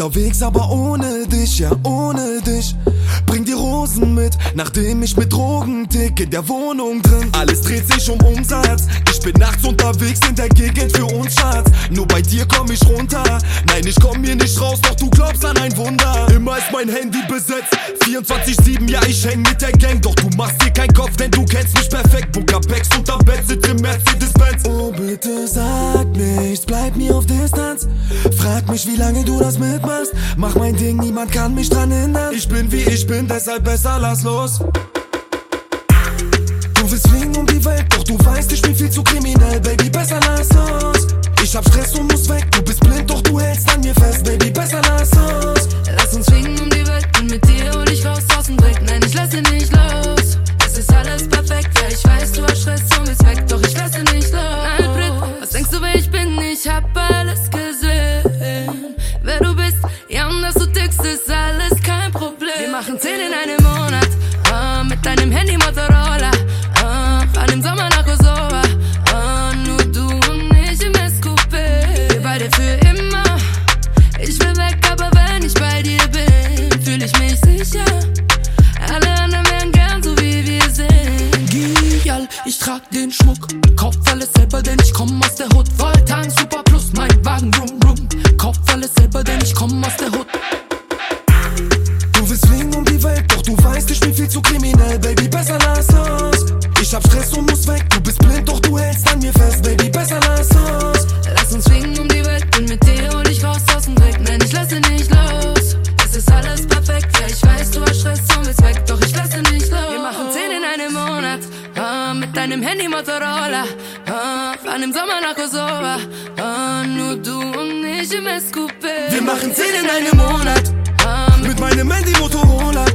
unterwegs, aber ohne dich, ja, ohne dich. Bring die Rosen mit, nachdem ich mit Drogen tick in der Wohnung drin. Alles dreht sich um Umsatz. Ich bin nachts unterwegs in der Gegend für uns, Schatz. Nur bei dir komm ich runter. Nein, ich komm hier nicht raus, doch du glaubst an ein Wunder. Immer ist mein Handy besetzt. 24-7, ja, ich häng mit der Gang. Doch du machst dir keinen Kopf, denn du kennst mich perfekt. Booker Bags unterm Bett, sitzt im Mercedes-Benz. Oh, bitte sag nichts, bleib mir auf Distanz. Frag mich, wie lange du das mitmachst. Mach mein Ding, niemand kann mich dran hindern. Ich bin wie ich bin, deshalb besser lass los. Du willst fliegen um die Welt, doch du weißt, ich bin viel zu kriminell, Baby, besser lass uns. Ich hab Stress und muss weg, du bist blind, doch du hältst an mir fest, Baby, besser lass uns. Lass uns schwingen um die Welt, bin mit dir und ich raus aus dem Dreck. Nein, ich lasse nicht Beide für immer. Ich will weg, aber wenn ich bei dir bin, fühle ich mich sicher. Alle anderen wären gern so wie wir sind. Gial, ich trag den Schmuck. Kauf alles selber, denn ich komm aus der Hut. Volltank, Super Plus, mein Wagen, rum, rum. Kauf alles selber, denn ich komm aus der Hut. Du willst fliegen um die Welt, doch du weißt, ich bin viel zu kriminell, Baby, besser lass uns. Ich hab Stress und muss weg, du bist blind, doch du hältst an mir fest, Baby, ah, mit deinem Handy Motorola, ah, fahren im Sommer nach Kosovo, ah, nur du und ich im SQP. Wir machen 10 in einem Monat, ah, mit, mit meinem Handy Motorola.